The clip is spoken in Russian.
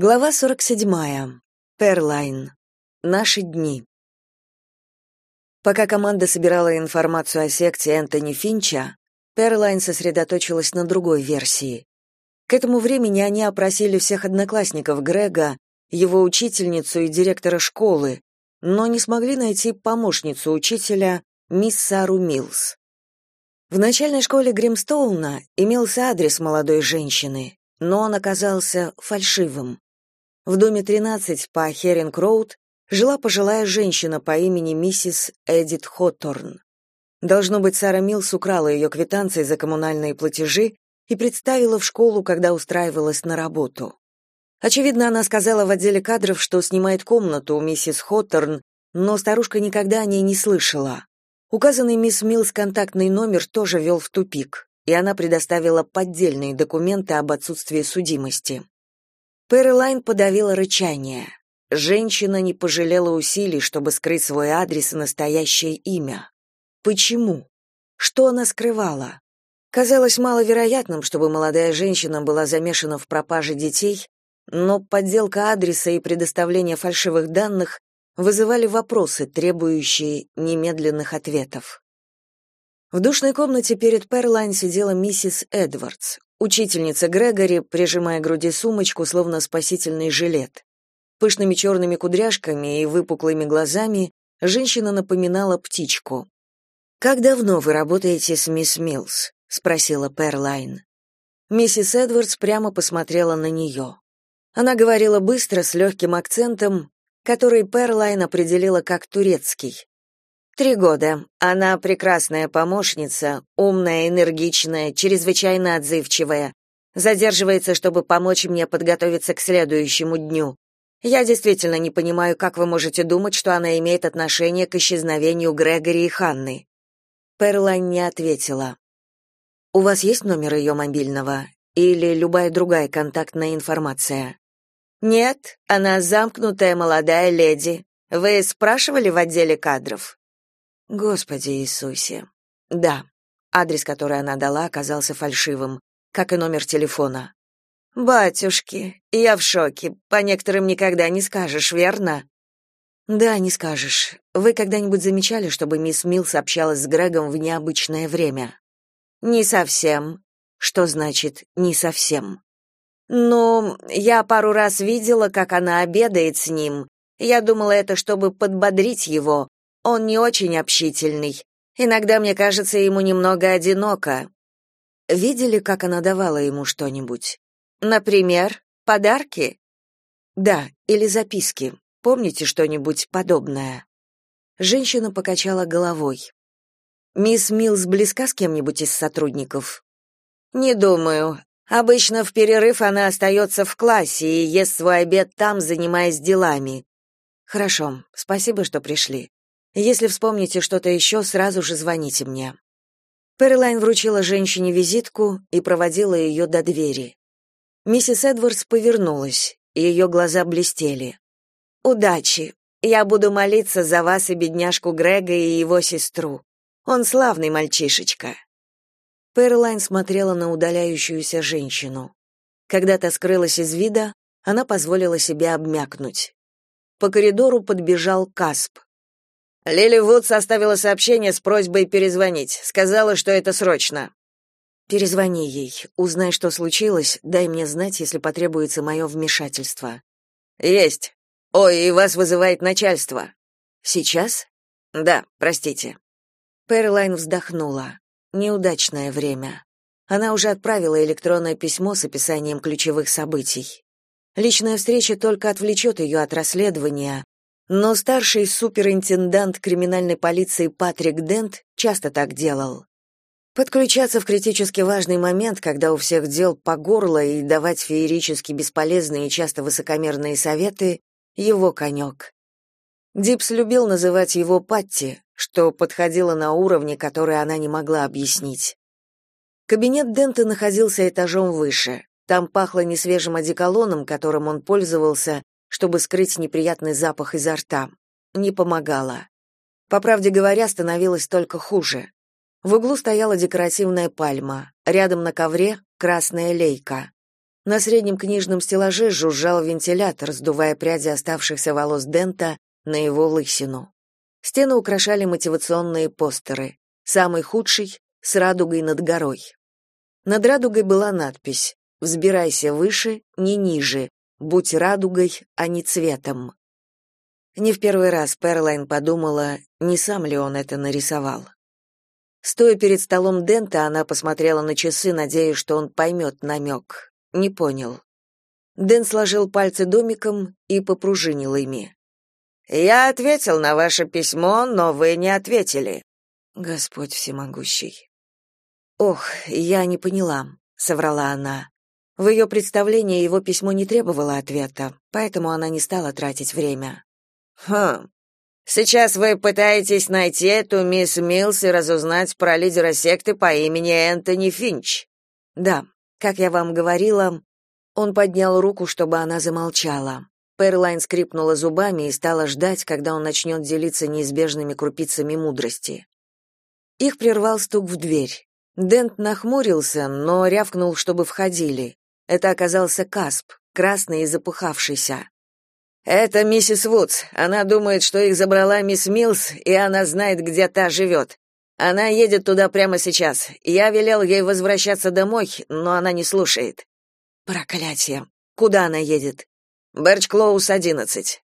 Глава 47. Перлайн. Наши дни. Пока команда собирала информацию о секте Энтони Финча, Перлайн сосредоточилась на другой версии. К этому времени они опросили всех одноклассников Грега, его учительницу и директора школы, но не смогли найти помощницу учителя, мисс Сару Милс. В начальной школе Гримстоуна имелся адрес молодой женщины, но он оказался фальшивым. В доме 13 по Херинг-Роуд жила пожилая женщина по имени миссис Эдит Хотторн. Должно быть, Сара Милс украла ее квитанции за коммунальные платежи и представила в школу, когда устраивалась на работу. Очевидно, она сказала в отделе кадров, что снимает комнату у миссис Хотторн, но старушка никогда о ней не слышала. Указанный мисс Милс контактный номер тоже вел в тупик, и она предоставила поддельные документы об отсутствии судимости. Пэролайн подавила рычание. Женщина не пожалела усилий, чтобы скрыть свой адрес и настоящее имя. Почему? Что она скрывала? Казалось маловероятным, чтобы молодая женщина была замешана в пропаже детей, но подделка адреса и предоставление фальшивых данных вызывали вопросы, требующие немедленных ответов. В душной комнате перед Перлайн сидела миссис Эдвардс, учительница Грегори, прижимая к груди сумочку, словно спасительный жилет. Пышными черными кудряшками и выпуклыми глазами женщина напоминала птичку. «Как давно вы работаете с мисс Милс?» — спросила Перлайн. Миссис Эдвардс прямо посмотрела на нее. Она говорила быстро, с легким акцентом, который Перлайн определила как турецкий. Три года. Она прекрасная помощница, умная, энергичная, чрезвычайно отзывчивая. Задерживается, чтобы помочь мне подготовиться к следующему дню. Я действительно не понимаю, как вы можете думать, что она имеет отношение к исчезновению Грегори и Ханны. Перлайн не ответила. У вас есть номер ее мобильного или любая другая контактная информация? Нет, она замкнутая молодая леди. Вы спрашивали в отделе кадров? Господи Иисусе. Да. Адрес, который она дала, оказался фальшивым, как и номер телефона. Батюшки, я в шоке. По некоторым никогда не скажешь, верно? Да, не скажешь. Вы когда-нибудь замечали, чтобы мисс Милс общалась с Грегом в необычное время? Не совсем. Что значит не совсем? «Ну, я пару раз видела, как она обедает с ним. Я думала, это чтобы подбодрить его. Он не очень общительный. Иногда мне кажется, ему немного одиноко». Видели, как она давала ему что-нибудь? Например, подарки? Да, или записки. Помните что-нибудь подобное? Женщина покачала головой. Мисс Милс близка с кем-нибудь из сотрудников? Не думаю. Обычно в перерыв она остается в классе и ест свой обед там, занимаясь делами. Хорошо, спасибо, что пришли. Если вспомните что-то еще, сразу же звоните мне. Перлайн вручила женщине визитку и проводила ее до двери. Миссис Эдвардс повернулась, и ее глаза блестели. Удачи. Я буду молиться за вас и бедняжку Грега и его сестру. Он славный мальчишечка. Перлайн смотрела на удаляющуюся женщину. Когда та скрылась из вида, она позволила себе обмякнуть. По коридору подбежал Касп. Лили Вуд составила сообщение с просьбой перезвонить. Сказала, что это срочно. Перезвони ей, узнай, что случилось, дай мне знать, если потребуется мое вмешательство. Есть. Ой, и вас вызывает начальство. Сейчас? Да, простите. Перлайн вздохнула. Неудачное время. Она уже отправила электронное письмо с описанием ключевых событий. Личная встреча только отвлечет ее от расследования, но старший суперинтендант криминальной полиции Патрик Дент часто так делал. Подключаться в критически важный момент, когда у всех дел по горло и давать феерически бесполезные и часто высокомерные советы — его конек. Дипс любил называть его Патти, что подходило на уровне, который она не могла объяснить. Кабинет Дента находился этажом выше. Там пахло несвежим одеколоном, которым он пользовался, чтобы скрыть неприятный запах изо рта. Не помогало. По правде говоря, становилось только хуже. В углу стояла декоративная пальма, рядом на ковре красная лейка. На среднем книжном стеллаже жужжал вентилятор, сдувая пряди оставшихся волос Дента на его лысину. Стены украшали мотивационные постеры. Самый худший — с радугой над горой. Над радугой была надпись «Взбирайся выше, не ниже, будь радугой, а не цветом». Не в первый раз Перлайн подумала, не сам ли он это нарисовал. Стоя перед столом Дента, она посмотрела на часы, надеясь, что он поймет намек. Не понял. Дэн сложил пальцы домиком и попружинил ими. Я ответил на ваше письмо, но вы не ответили. Господь всемогущий. Ох, я не поняла, соврала она. В ее представлении его письмо не требовало ответа, поэтому она не стала тратить время. Хм. Сейчас вы пытаетесь найти эту мисс Милс и разузнать про лидера секты по имени Энтони Финч. Да, как я вам говорила, он поднял руку, чтобы она замолчала. Перлайн скрипнула зубами и стала ждать, когда он начнет делиться неизбежными крупицами мудрости. Их прервал стук в дверь. Дент нахмурился, но рявкнул, чтобы входили. Это оказался Касп, красный и запыхавшийся. «Это миссис Вудс. Она думает, что их забрала мисс Милс, и она знает, где та живет. Она едет туда прямо сейчас. Я велел ей возвращаться домой, но она не слушает. Проклятие. Куда она едет? Берч 11.